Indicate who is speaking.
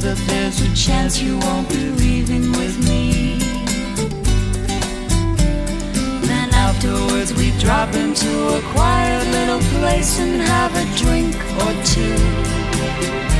Speaker 1: that there's a chance you won't be leaving with me. Then afterwards we drop into a quiet little place and have a drink or two.